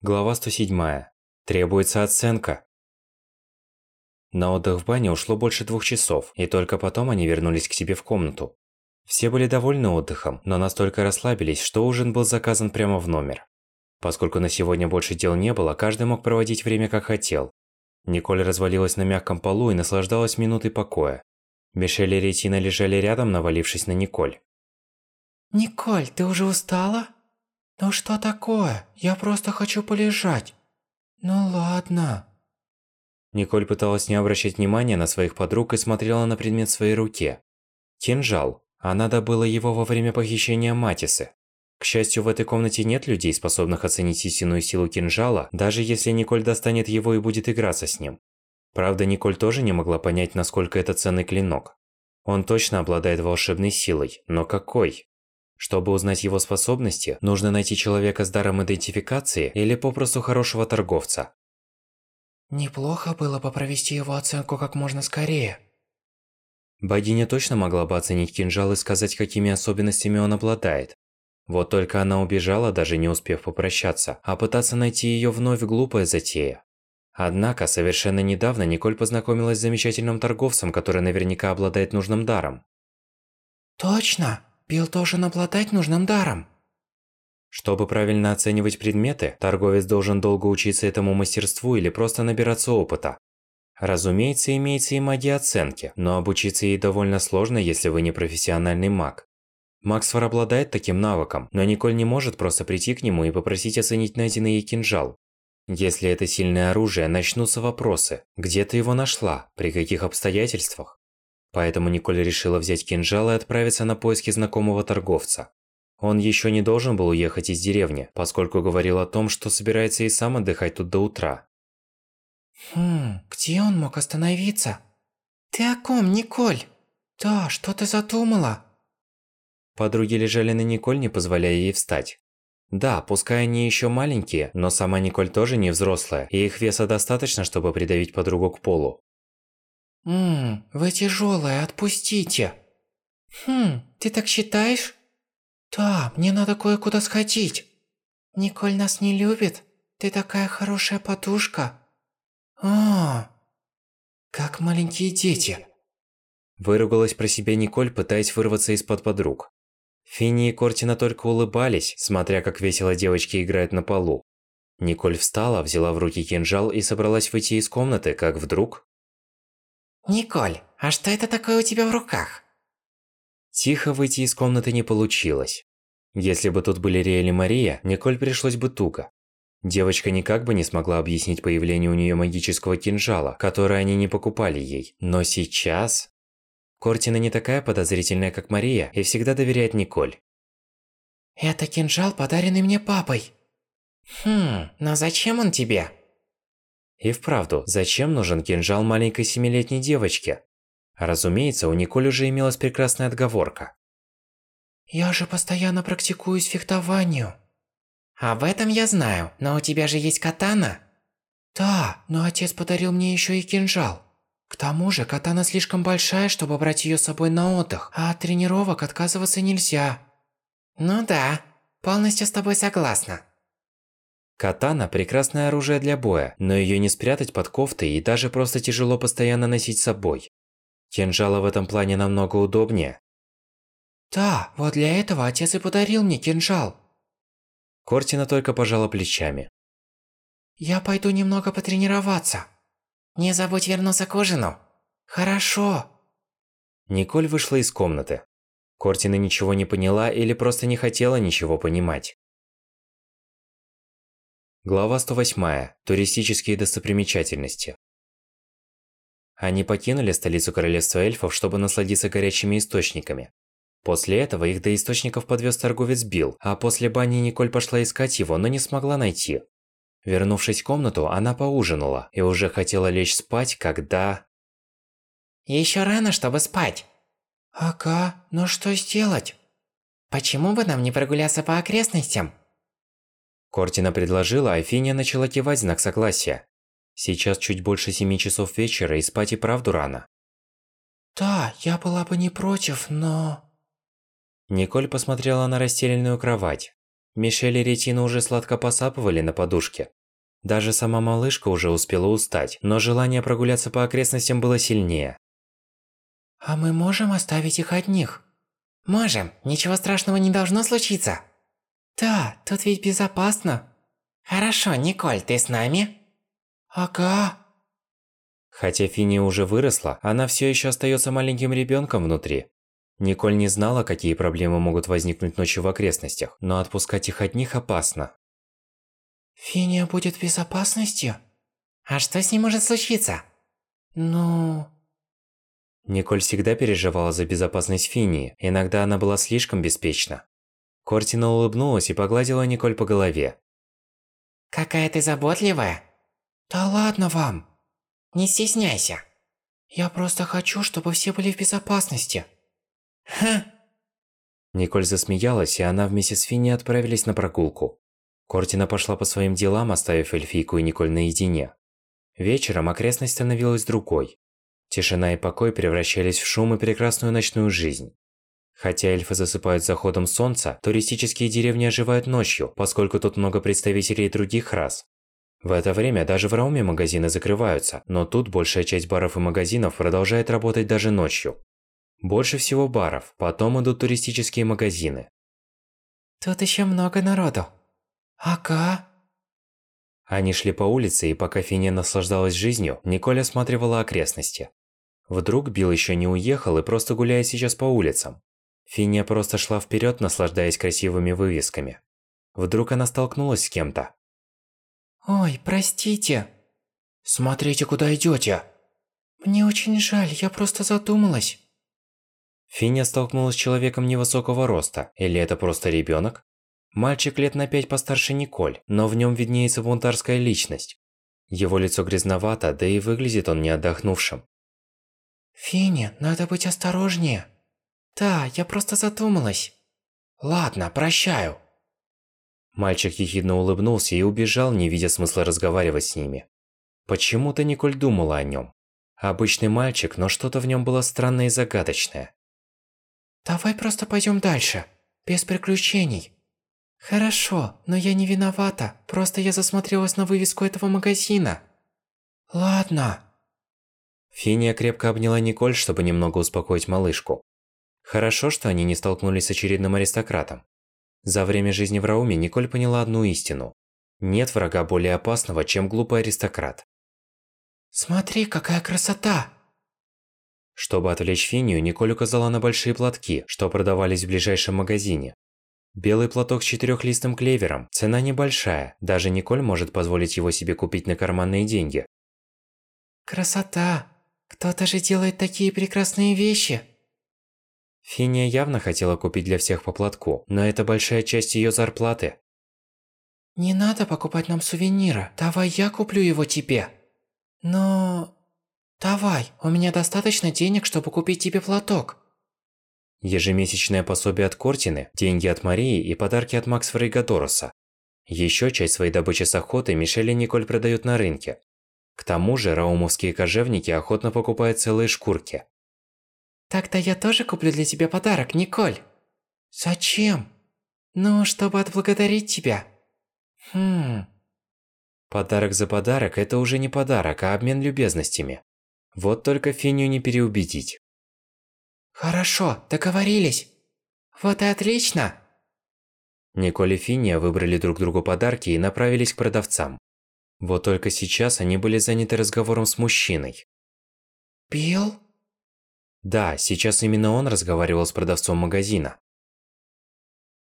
Глава 107. Требуется оценка. На отдых в бане ушло больше двух часов, и только потом они вернулись к себе в комнату. Все были довольны отдыхом, но настолько расслабились, что ужин был заказан прямо в номер. Поскольку на сегодня больше дел не было, каждый мог проводить время как хотел. Николь развалилась на мягком полу и наслаждалась минутой покоя. Мишель и Ретина лежали рядом, навалившись на Николь. «Николь, ты уже устала?» «Ну что такое? Я просто хочу полежать». «Ну ладно». Николь пыталась не обращать внимания на своих подруг и смотрела на предмет в своей руке. Кинжал. Она добыла его во время похищения Матисы. К счастью, в этой комнате нет людей, способных оценить истинную силу кинжала, даже если Николь достанет его и будет играться с ним. Правда, Николь тоже не могла понять, насколько это ценный клинок. Он точно обладает волшебной силой, но какой? Чтобы узнать его способности, нужно найти человека с даром идентификации или попросту хорошего торговца. Неплохо было бы провести его оценку как можно скорее. Богиня точно могла бы оценить кинжал и сказать, какими особенностями он обладает. Вот только она убежала, даже не успев попрощаться, а пытаться найти ее вновь глупая затея. Однако, совершенно недавно Николь познакомилась с замечательным торговцем, который наверняка обладает нужным даром. Точно! Билл должен обладать нужным даром. Чтобы правильно оценивать предметы, торговец должен долго учиться этому мастерству или просто набираться опыта. Разумеется, имеется и магия оценки, но обучиться ей довольно сложно, если вы не профессиональный маг. Максфор обладает таким навыком, но Николь не может просто прийти к нему и попросить оценить найденный ей кинжал. Если это сильное оружие, начнутся вопросы. Где ты его нашла? При каких обстоятельствах? Поэтому Николь решила взять кинжал и отправиться на поиски знакомого торговца. Он еще не должен был уехать из деревни, поскольку говорил о том, что собирается и сам отдыхать тут до утра. Хм, где он мог остановиться? Ты о ком, Николь? Да, что ты задумала? Подруги лежали на Николь, не позволяя ей встать. Да, пускай они еще маленькие, но сама Николь тоже не взрослая, и их веса достаточно, чтобы придавить подругу к полу. Ммм, вы тяжелая, отпустите. Хм, ты так считаешь? Да, мне надо кое-куда сходить. Николь нас не любит. Ты такая хорошая подушка. А, как маленькие дети. Выругалась про себя Николь, пытаясь вырваться из-под подруг. Финни и Кортина только улыбались, смотря как весело девочки играют на полу. Николь встала, взяла в руки кинжал и собралась выйти из комнаты, как вдруг... «Николь, а что это такое у тебя в руках?» Тихо выйти из комнаты не получилось. Если бы тут были Риэль и Мария, Николь пришлось бы туго. Девочка никак бы не смогла объяснить появление у нее магического кинжала, который они не покупали ей. Но сейчас... Кортина не такая подозрительная, как Мария, и всегда доверяет Николь. «Это кинжал, подаренный мне папой». «Хм, но зачем он тебе?» И вправду, зачем нужен кинжал маленькой семилетней девочке? Разумеется, у Николь уже имелась прекрасная отговорка. «Я же постоянно практикуюсь фехтованию». «Об этом я знаю, но у тебя же есть катана?» «Да, но отец подарил мне еще и кинжал. К тому же, катана слишком большая, чтобы брать ее с собой на отдых, а от тренировок отказываться нельзя». «Ну да, полностью с тобой согласна». Катана – прекрасное оружие для боя, но ее не спрятать под кофтой и даже просто тяжело постоянно носить с собой. Кинжала в этом плане намного удобнее. Да, вот для этого отец и подарил мне кинжал. Кортина только пожала плечами. Я пойду немного потренироваться. Не забудь вернуться к ужину. Хорошо. Николь вышла из комнаты. Кортина ничего не поняла или просто не хотела ничего понимать. Глава 108. Туристические достопримечательности. Они покинули столицу королевства эльфов, чтобы насладиться горячими источниками. После этого их до источников подвез торговец Билл, а после бани Николь пошла искать его, но не смогла найти. Вернувшись в комнату, она поужинала и уже хотела лечь спать, когда... Еще рано, чтобы спать. Ага, но что сделать? Почему бы нам не прогуляться по окрестностям? Кортина предложила, а Финия начала кивать знак согласия. Сейчас чуть больше семи часов вечера и спать и правду рано. Да, я была бы не против, но... Николь посмотрела на расстеленную кровать. Мишель и Ретина уже сладко посапывали на подушке. Даже сама малышка уже успела устать, но желание прогуляться по окрестностям было сильнее. А мы можем оставить их одних? Можем, ничего страшного не должно случиться. Да, тут ведь безопасно. Хорошо, Николь, ты с нами? Ага. Хотя Фини уже выросла, она все еще остается маленьким ребенком внутри. Николь не знала, какие проблемы могут возникнуть ночью в окрестностях, но отпускать их одних опасно. Финия будет в безопасности? А что с ней может случиться? Ну... Николь всегда переживала за безопасность Финии, иногда она была слишком беспечна. Кортина улыбнулась и погладила Николь по голове. Какая ты заботливая. Да ладно вам. Не стесняйся. Я просто хочу, чтобы все были в безопасности. Ха. Николь засмеялась, и она вместе с Финни отправились на прогулку. Кортина пошла по своим делам, оставив эльфийку и Николь наедине. Вечером окрестность становилась другой. Тишина и покой превращались в шум и прекрасную ночную жизнь. Хотя эльфы засыпают заходом солнца, туристические деревни оживают ночью, поскольку тут много представителей других рас. В это время даже в Рауме магазины закрываются, но тут большая часть баров и магазинов продолжает работать даже ночью. Больше всего баров, потом идут туристические магазины. Тут еще много народу. Ага. Они шли по улице, и пока Финия наслаждалась жизнью, Николь осматривала окрестности. Вдруг Билл еще не уехал и просто гуляет сейчас по улицам. Финия просто шла вперед, наслаждаясь красивыми вывесками. Вдруг она столкнулась с кем-то. Ой, простите. Смотрите, куда идете. Мне очень жаль, я просто задумалась. Финя столкнулась с человеком невысокого роста, или это просто ребенок? Мальчик лет на пять постарше Николь, но в нем виднеется бунтарская личность. Его лицо грязновато, да и выглядит он не отдохнувшим. Финя, надо быть осторожнее. Да, я просто задумалась. Ладно, прощаю. Мальчик ехидно улыбнулся и убежал, не видя смысла разговаривать с ними. Почему-то Николь думала о нем. Обычный мальчик, но что-то в нем было странное и загадочное. Давай просто пойдем дальше, без приключений. Хорошо, но я не виновата, просто я засмотрелась на вывеску этого магазина. Ладно. Финия крепко обняла Николь, чтобы немного успокоить малышку. Хорошо, что они не столкнулись с очередным аристократом. За время жизни в Рауме Николь поняла одну истину. Нет врага более опасного, чем глупый аристократ. Смотри, какая красота! Чтобы отвлечь Финию, Николь указала на большие платки, что продавались в ближайшем магазине. Белый платок с четырехлистым клевером, цена небольшая, даже Николь может позволить его себе купить на карманные деньги. Красота! Кто-то же делает такие прекрасные вещи! Финия явно хотела купить для всех по платку, но это большая часть ее зарплаты. Не надо покупать нам сувенира, давай я куплю его тебе. Но... «Давай, у меня достаточно денег, чтобы купить тебе платок». Ежемесячное пособие от Кортины, деньги от Марии и подарки от Максфора и Гадороса. Еще часть своей добычи с охоты Мишель и Николь продают на рынке. К тому же раумовские кожевники охотно покупают целые шкурки. «Тогда я тоже куплю для тебя подарок, Николь». «Зачем?» «Ну, чтобы отблагодарить тебя». «Хм...» Подарок за подарок – это уже не подарок, а обмен любезностями. Вот только Финю не переубедить. Хорошо, договорились. Вот и отлично. Николь и Финия выбрали друг другу подарки и направились к продавцам. Вот только сейчас они были заняты разговором с мужчиной. Билл? Да, сейчас именно он разговаривал с продавцом магазина.